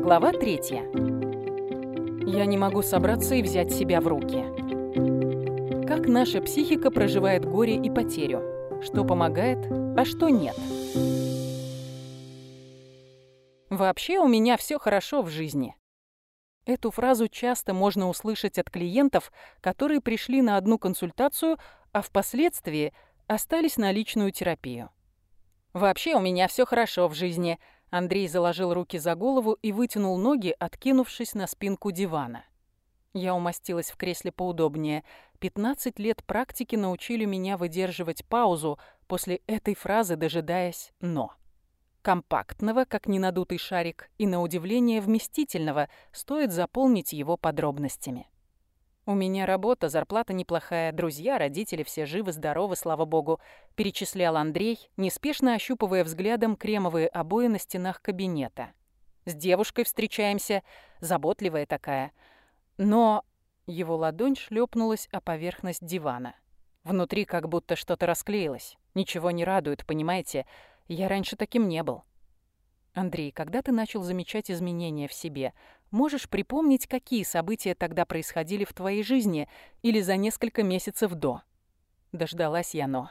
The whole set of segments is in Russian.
Глава третья. Я не могу собраться и взять себя в руки. Как наша психика проживает горе и потерю? Что помогает, а что нет? Вообще у меня все хорошо в жизни. Эту фразу часто можно услышать от клиентов, которые пришли на одну консультацию, а впоследствии остались на личную терапию. Вообще у меня все хорошо в жизни. Андрей заложил руки за голову и вытянул ноги, откинувшись на спинку дивана. Я умостилась в кресле поудобнее. 15 лет практики научили меня выдерживать паузу после этой фразы, дожидаясь «но». Компактного, как ненадутый шарик, и, на удивление, вместительного, стоит заполнить его подробностями. «У меня работа, зарплата неплохая, друзья, родители все живы-здоровы, слава богу», – перечислял Андрей, неспешно ощупывая взглядом кремовые обои на стенах кабинета. «С девушкой встречаемся, заботливая такая. Но...» Его ладонь шлепнулась о поверхность дивана. Внутри как будто что-то расклеилось. Ничего не радует, понимаете? Я раньше таким не был. Андрей, когда ты начал замечать изменения в себе, можешь припомнить, какие события тогда происходили в твоей жизни или за несколько месяцев до? Дождалась я но.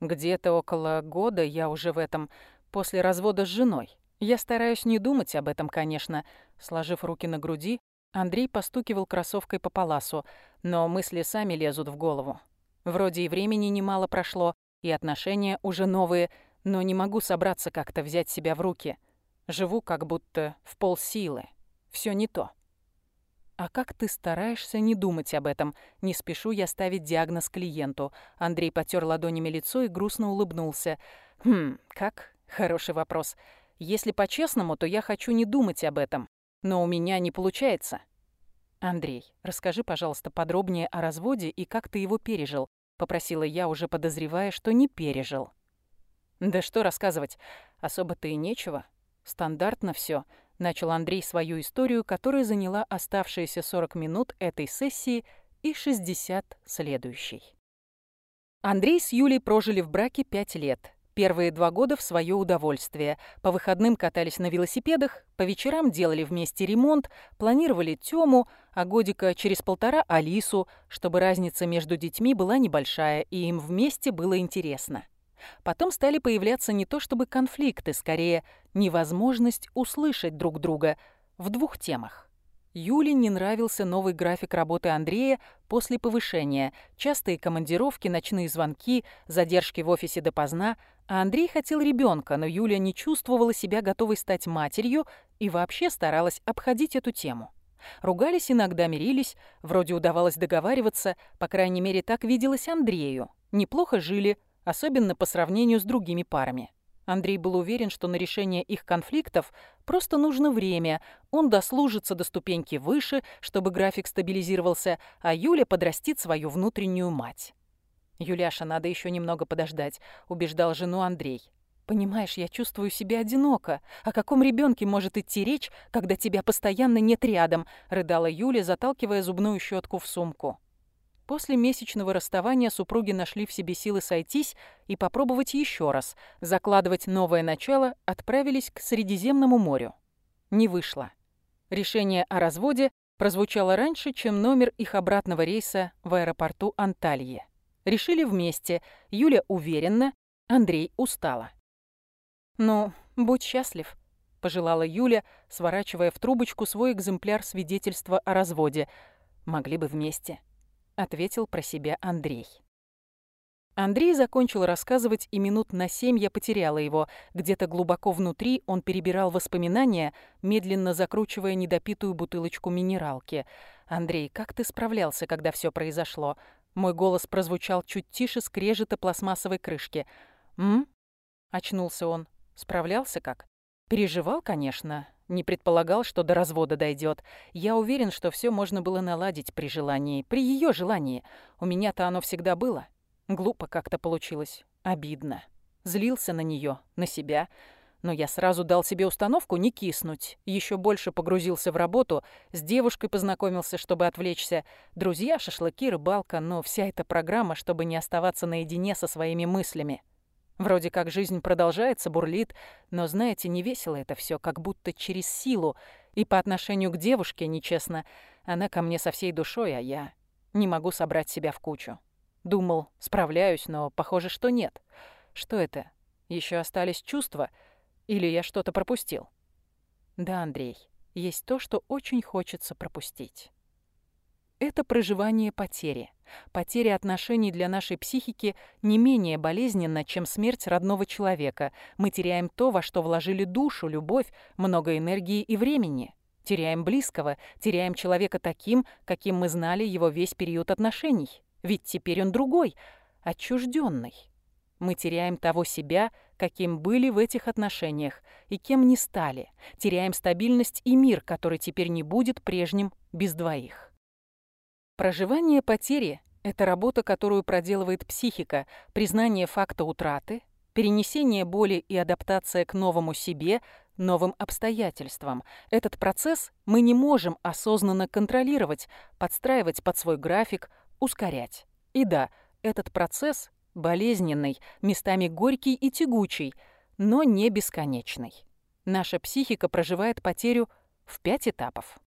Где-то около года я уже в этом, после развода с женой. Я стараюсь не думать об этом, конечно. Сложив руки на груди, Андрей постукивал кроссовкой по паласу, но мысли сами лезут в голову. Вроде и времени немало прошло, и отношения уже новые, но не могу собраться как-то взять себя в руки. Живу как будто в полсилы. Все не то. А как ты стараешься не думать об этом? Не спешу я ставить диагноз клиенту. Андрей потер ладонями лицо и грустно улыбнулся. Хм, как? Хороший вопрос. Если по-честному, то я хочу не думать об этом. Но у меня не получается. Андрей, расскажи, пожалуйста, подробнее о разводе и как ты его пережил. Попросила я, уже подозревая, что не пережил. Да что рассказывать, особо-то и нечего. Стандартно все. Начал Андрей свою историю, которая заняла оставшиеся 40 минут этой сессии и 60 следующей. Андрей с Юлей прожили в браке 5 лет. Первые два года в свое удовольствие. По выходным катались на велосипедах, по вечерам делали вместе ремонт, планировали Тему, а годика через полтора Алису, чтобы разница между детьми была небольшая и им вместе было интересно. Потом стали появляться не то чтобы конфликты, скорее невозможность услышать друг друга в двух темах. Юле не нравился новый график работы Андрея после повышения, частые командировки, ночные звонки, задержки в офисе допоздна, а Андрей хотел ребенка, но Юля не чувствовала себя готовой стать матерью и вообще старалась обходить эту тему. Ругались иногда, мирились, вроде удавалось договариваться, по крайней мере, так виделось Андрею. Неплохо жили, особенно по сравнению с другими парами. Андрей был уверен, что на решение их конфликтов просто нужно время, он дослужится до ступеньки выше, чтобы график стабилизировался, а Юля подрастит свою внутреннюю мать. «Юляша, надо еще немного подождать», — убеждал жену Андрей. «Понимаешь, я чувствую себя одиноко. О каком ребенке может идти речь, когда тебя постоянно нет рядом?» — рыдала Юля, заталкивая зубную щетку в сумку. После месячного расставания супруги нашли в себе силы сойтись и попробовать еще раз. Закладывать новое начало отправились к Средиземному морю. Не вышло. Решение о разводе прозвучало раньше, чем номер их обратного рейса в аэропорту Антальи. Решили вместе. Юля уверенно, Андрей устала. «Ну, будь счастлив», — пожелала Юля, сворачивая в трубочку свой экземпляр свидетельства о разводе. «Могли бы вместе». — ответил про себя Андрей. Андрей закончил рассказывать, и минут на семь я потеряла его. Где-то глубоко внутри он перебирал воспоминания, медленно закручивая недопитую бутылочку минералки. «Андрей, как ты справлялся, когда все произошло?» Мой голос прозвучал чуть тише скрежета пластмассовой крышки. «М?» — очнулся он. «Справлялся как?» «Переживал, конечно. Не предполагал, что до развода дойдет. Я уверен, что все можно было наладить при желании, при ее желании. У меня-то оно всегда было. Глупо как-то получилось. Обидно. Злился на нее, на себя. Но я сразу дал себе установку не киснуть. Еще больше погрузился в работу, с девушкой познакомился, чтобы отвлечься. Друзья, шашлыки, рыбалка, но вся эта программа, чтобы не оставаться наедине со своими мыслями. Вроде как жизнь продолжается, бурлит, но, знаете, не весело это все, как будто через силу. И по отношению к девушке, нечестно, она ко мне со всей душой, а я не могу собрать себя в кучу. Думал, справляюсь, но похоже, что нет. Что это? Еще остались чувства? Или я что-то пропустил? Да, Андрей, есть то, что очень хочется пропустить. Это проживание потери. Потеря отношений для нашей психики не менее болезненна, чем смерть родного человека. Мы теряем то, во что вложили душу, любовь, много энергии и времени. Теряем близкого, теряем человека таким, каким мы знали его весь период отношений. Ведь теперь он другой, отчужденный. Мы теряем того себя, каким были в этих отношениях и кем не стали. Теряем стабильность и мир, который теперь не будет прежним без двоих. Проживание потери – это работа, которую проделывает психика, признание факта утраты, перенесение боли и адаптация к новому себе, новым обстоятельствам. Этот процесс мы не можем осознанно контролировать, подстраивать под свой график, ускорять. И да, этот процесс болезненный, местами горький и тягучий, но не бесконечный. Наша психика проживает потерю в пять этапов.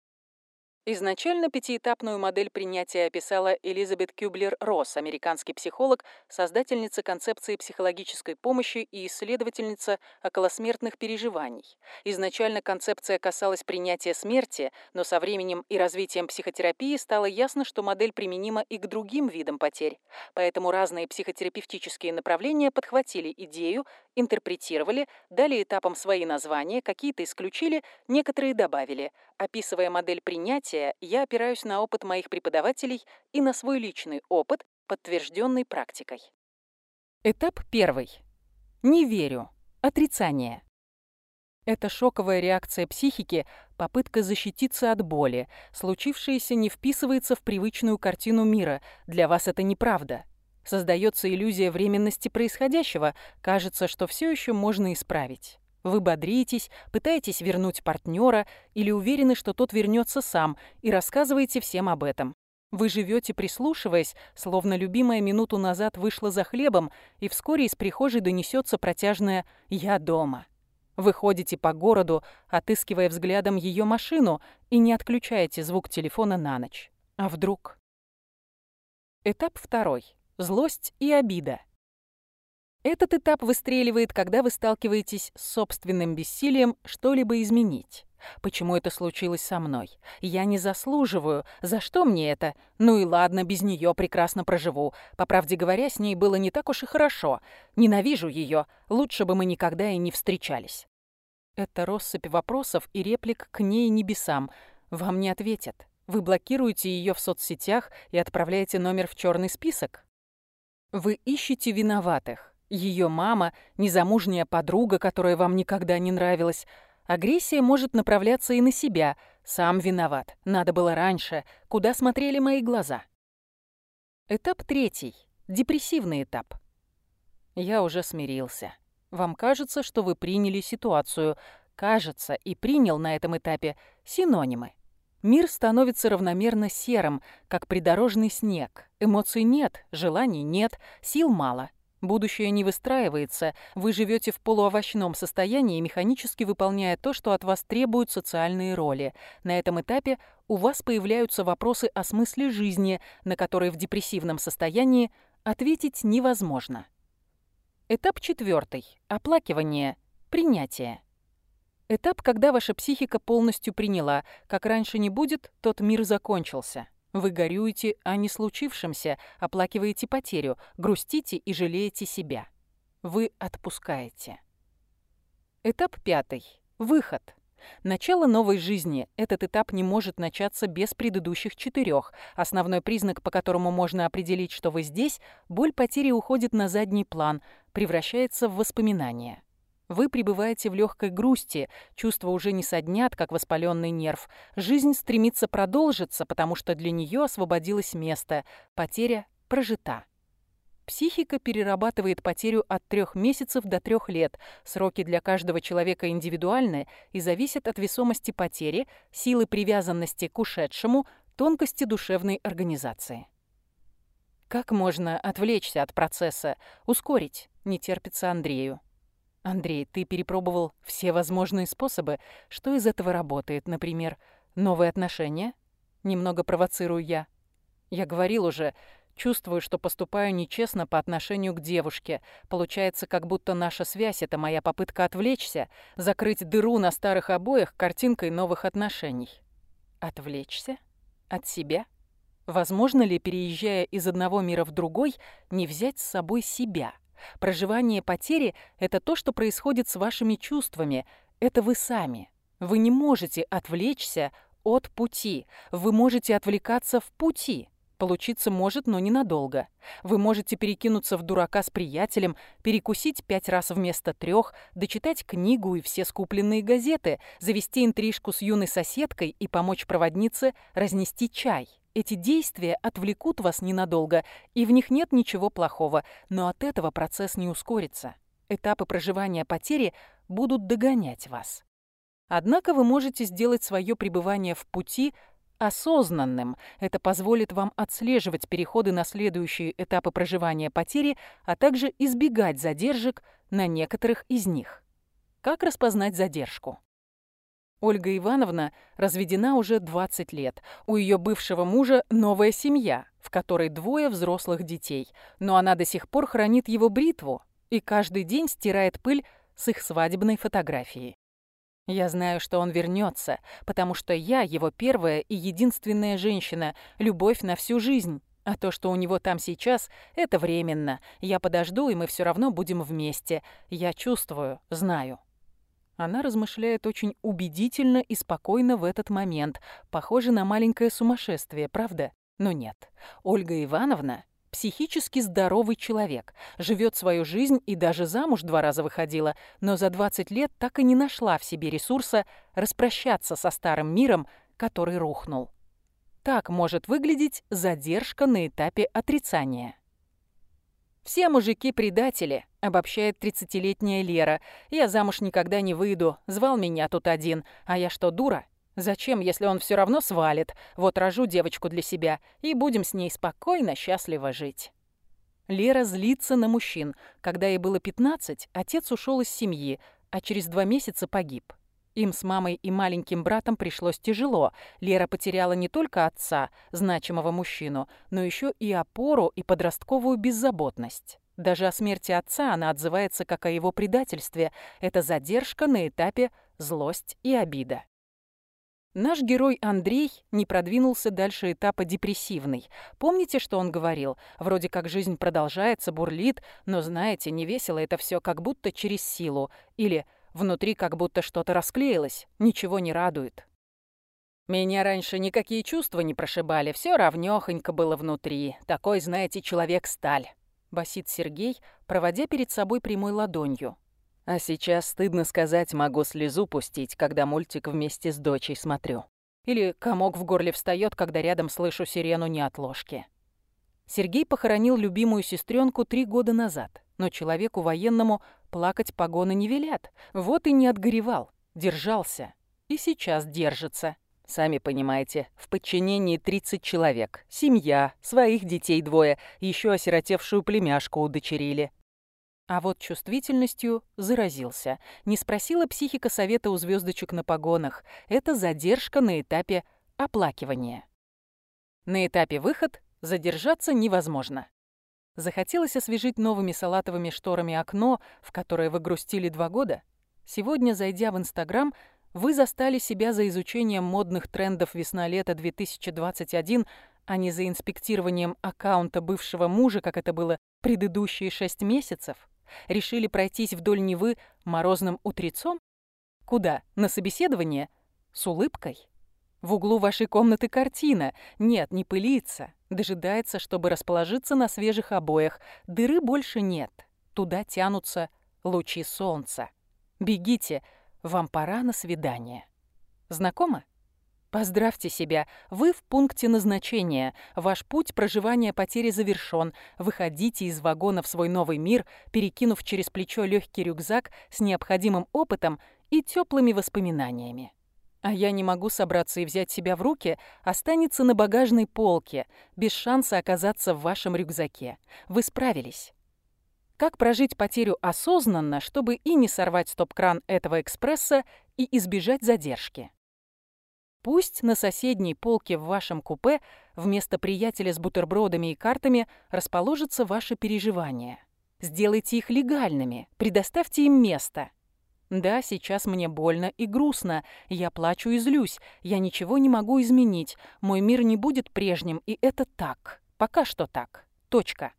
Изначально пятиэтапную модель принятия описала Элизабет Кюблер-Росс, американский психолог, создательница концепции психологической помощи и исследовательница околосмертных переживаний. Изначально концепция касалась принятия смерти, но со временем и развитием психотерапии стало ясно, что модель применима и к другим видам потерь. Поэтому разные психотерапевтические направления подхватили идею, интерпретировали, дали этапам свои названия, какие-то исключили, некоторые добавили. Описывая модель принятия, развития я опираюсь на опыт моих преподавателей и на свой личный опыт, подтвержденный практикой. Этап первый. Не верю. Отрицание. Это шоковая реакция психики, попытка защититься от боли. Случившееся не вписывается в привычную картину мира. Для вас это неправда. Создается иллюзия временности происходящего. Кажется, что все еще можно исправить. Вы бодритесь, пытаетесь вернуть партнера или уверены, что тот вернется сам, и рассказываете всем об этом. Вы живете, прислушиваясь, словно любимая минуту назад вышла за хлебом, и вскоре из прихожей донесется протяжное «Я дома». Вы ходите по городу, отыскивая взглядом ее машину, и не отключаете звук телефона на ночь. А вдруг? Этап второй. Злость и обида. Этот этап выстреливает, когда вы сталкиваетесь с собственным бессилием что-либо изменить. Почему это случилось со мной? Я не заслуживаю. За что мне это? Ну и ладно, без нее прекрасно проживу. По правде говоря, с ней было не так уж и хорошо. Ненавижу ее. Лучше бы мы никогда и не встречались. Это россыпь вопросов и реплик к ней небесам. Вам не ответят. Вы блокируете ее в соцсетях и отправляете номер в черный список. Вы ищете виноватых. Ее мама, незамужняя подруга, которая вам никогда не нравилась. Агрессия может направляться и на себя. Сам виноват. Надо было раньше. Куда смотрели мои глаза? Этап третий. Депрессивный этап. Я уже смирился. Вам кажется, что вы приняли ситуацию. Кажется, и принял на этом этапе синонимы. Мир становится равномерно серым, как придорожный снег. Эмоций нет, желаний нет, сил мало. Будущее не выстраивается, вы живете в полуовощном состоянии, механически выполняя то, что от вас требуют социальные роли. На этом этапе у вас появляются вопросы о смысле жизни, на которые в депрессивном состоянии ответить невозможно. Этап четвертый. Оплакивание. Принятие. Этап, когда ваша психика полностью приняла, как раньше не будет, тот мир закончился. Вы горюете о не случившемся, оплакиваете потерю, грустите и жалеете себя. Вы отпускаете. Этап пятый. Выход. Начало новой жизни. Этот этап не может начаться без предыдущих четырех. Основной признак, по которому можно определить, что вы здесь, боль потери уходит на задний план, превращается в воспоминания. Вы пребываете в легкой грусти, чувства уже не соднят, как воспаленный нерв. Жизнь стремится продолжиться, потому что для нее освободилось место. Потеря прожита. Психика перерабатывает потерю от трех месяцев до трех лет. Сроки для каждого человека индивидуальны и зависят от весомости потери, силы привязанности к ушедшему, тонкости душевной организации. Как можно отвлечься от процесса, ускорить? Не терпится Андрею. Андрей, ты перепробовал все возможные способы. Что из этого работает, например, новые отношения? Немного провоцирую я. Я говорил уже, чувствую, что поступаю нечестно по отношению к девушке. Получается, как будто наша связь — это моя попытка отвлечься, закрыть дыру на старых обоях картинкой новых отношений. Отвлечься? От себя? Возможно ли, переезжая из одного мира в другой, не взять с собой себя? Проживание потери — это то, что происходит с вашими чувствами. Это вы сами. Вы не можете отвлечься от пути. Вы можете отвлекаться в пути. Получиться может, но ненадолго. Вы можете перекинуться в дурака с приятелем, перекусить пять раз вместо трех, дочитать книгу и все скупленные газеты, завести интрижку с юной соседкой и помочь проводнице разнести чай. Эти действия отвлекут вас ненадолго, и в них нет ничего плохого, но от этого процесс не ускорится. Этапы проживания потери будут догонять вас. Однако вы можете сделать свое пребывание в пути осознанным. Это позволит вам отслеживать переходы на следующие этапы проживания потери, а также избегать задержек на некоторых из них. Как распознать задержку? Ольга Ивановна разведена уже 20 лет. У ее бывшего мужа новая семья, в которой двое взрослых детей, но она до сих пор хранит его бритву и каждый день стирает пыль с их свадебной фотографии. Я знаю, что он вернется, потому что я его первая и единственная женщина, любовь на всю жизнь. А то, что у него там сейчас, это временно. Я подожду, и мы все равно будем вместе. Я чувствую, знаю. Она размышляет очень убедительно и спокойно в этот момент. Похоже на маленькое сумасшествие, правда? Но нет. Ольга Ивановна психически здоровый человек, живет свою жизнь и даже замуж два раза выходила, но за 20 лет так и не нашла в себе ресурса распрощаться со старым миром, который рухнул. Так может выглядеть задержка на этапе отрицания. «Все мужики предатели», — обобщает тридцатилетняя Лера. «Я замуж никогда не выйду. Звал меня тут один. А я что, дура? Зачем, если он все равно свалит? Вот рожу девочку для себя, и будем с ней спокойно, счастливо жить. Лера злится на мужчин. Когда ей было 15, отец ушел из семьи, а через два месяца погиб. Им с мамой и маленьким братом пришлось тяжело. Лера потеряла не только отца, значимого мужчину, но еще и опору и подростковую беззаботность. Даже о смерти отца она отзывается как о его предательстве. Это задержка на этапе злость и обида. Наш герой Андрей не продвинулся дальше этапа депрессивный. Помните, что он говорил? Вроде как жизнь продолжается, бурлит, но, знаете, не весело это все как будто через силу. Или внутри как будто что-то расклеилось, ничего не радует. Меня раньше никакие чувства не прошибали, все равнёхонько было внутри. Такой, знаете, человек-сталь. Басит Сергей, проводя перед собой прямой ладонью. А сейчас, стыдно сказать, могу слезу пустить, когда мультик вместе с дочей смотрю. Или комок в горле встает, когда рядом слышу сирену неотложки. Сергей похоронил любимую сестренку три года назад, но человеку военному плакать погоны не велят. Вот и не отгоревал, держался. И сейчас держится. Сами понимаете, в подчинении 30 человек. Семья, своих детей двое, еще осиротевшую племяшку удочерили. А вот чувствительностью заразился. Не спросила психика совета у звездочек на погонах. Это задержка на этапе оплакивания. На этапе выход задержаться невозможно. Захотелось освежить новыми салатовыми шторами окно, в которое вы грустили два года? Сегодня, зайдя в Инстаграм, вы застали себя за изучением модных трендов весна-лета 2021, а не за инспектированием аккаунта бывшего мужа, как это было предыдущие шесть месяцев? Решили пройтись вдоль Невы морозным утрецом? Куда? На собеседование? С улыбкой? В углу вашей комнаты картина. Нет, не пылится. Дожидается, чтобы расположиться на свежих обоях. Дыры больше нет. Туда тянутся лучи солнца. Бегите, вам пора на свидание. Знакомо? Поздравьте себя, вы в пункте назначения. Ваш путь проживания потери завершён. Выходите из вагона в свой новый мир, перекинув через плечо легкий рюкзак с необходимым опытом и теплыми воспоминаниями. А я не могу собраться и взять себя в руки, останется на багажной полке, без шанса оказаться в вашем рюкзаке. Вы справились. Как прожить потерю осознанно, чтобы и не сорвать стоп-кран этого экспресса и избежать задержки? Пусть на соседней полке в вашем купе вместо приятеля с бутербродами и картами расположатся ваши переживания. Сделайте их легальными, предоставьте им место. Да, сейчас мне больно и грустно, я плачу и злюсь, я ничего не могу изменить, мой мир не будет прежним, и это так, пока что так. Точка.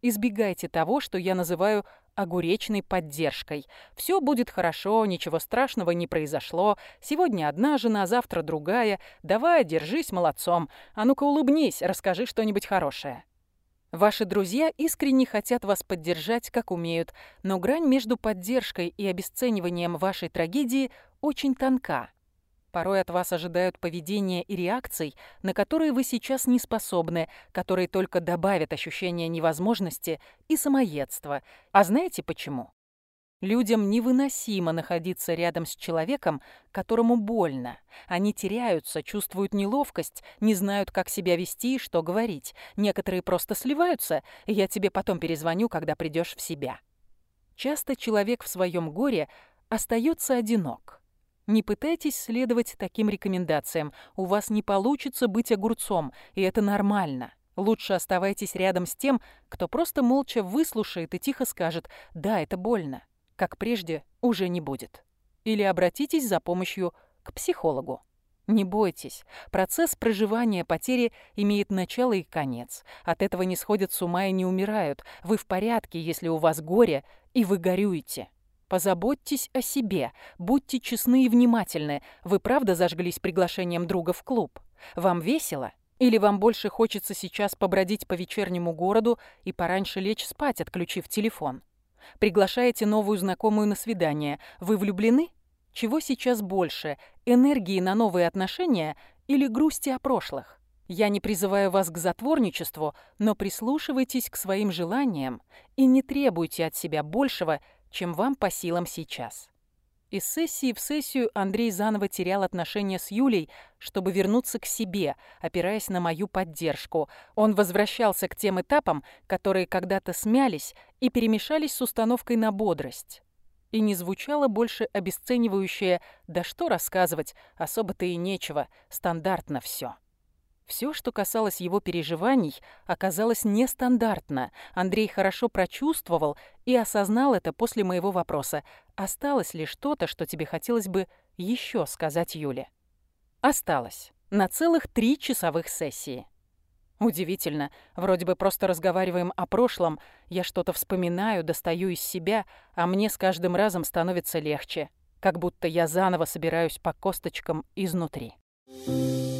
Избегайте того, что я называю огуречной поддержкой. Все будет хорошо, ничего страшного не произошло. Сегодня одна жена, завтра другая. Давай, держись молодцом. А ну-ка улыбнись, расскажи что-нибудь хорошее. Ваши друзья искренне хотят вас поддержать, как умеют, но грань между поддержкой и обесцениванием вашей трагедии очень тонка. Порой от вас ожидают поведения и реакций, на которые вы сейчас не способны, которые только добавят ощущение невозможности и самоедства. А знаете почему? Людям невыносимо находиться рядом с человеком, которому больно. Они теряются, чувствуют неловкость, не знают, как себя вести и что говорить. Некоторые просто сливаются, и я тебе потом перезвоню, когда придешь в себя. Часто человек в своем горе остается одинок. Не пытайтесь следовать таким рекомендациям. У вас не получится быть огурцом, и это нормально. Лучше оставайтесь рядом с тем, кто просто молча выслушает и тихо скажет «да, это больно» как прежде, уже не будет. Или обратитесь за помощью к психологу. Не бойтесь, процесс проживания потери имеет начало и конец. От этого не сходят с ума и не умирают. Вы в порядке, если у вас горе, и вы горюете. Позаботьтесь о себе, будьте честны и внимательны. Вы правда зажглись приглашением друга в клуб? Вам весело? Или вам больше хочется сейчас побродить по вечернему городу и пораньше лечь спать, отключив телефон? Приглашаете новую знакомую на свидание. Вы влюблены? Чего сейчас больше, энергии на новые отношения или грусти о прошлых? Я не призываю вас к затворничеству, но прислушивайтесь к своим желаниям и не требуйте от себя большего, чем вам по силам сейчас. Из сессии в сессию Андрей заново терял отношения с Юлей, чтобы вернуться к себе, опираясь на мою поддержку. Он возвращался к тем этапам, которые когда-то смялись и перемешались с установкой на бодрость. И не звучало больше обесценивающее «да что рассказывать, особо-то и нечего, стандартно все. Все, что касалось его переживаний, оказалось нестандартно. Андрей хорошо прочувствовал и осознал это после моего вопроса. Осталось ли что-то, что тебе хотелось бы еще сказать Юле? Осталось. На целых три часовых сессии. Удивительно. Вроде бы просто разговариваем о прошлом. Я что-то вспоминаю, достаю из себя, а мне с каждым разом становится легче. Как будто я заново собираюсь по косточкам изнутри. Thank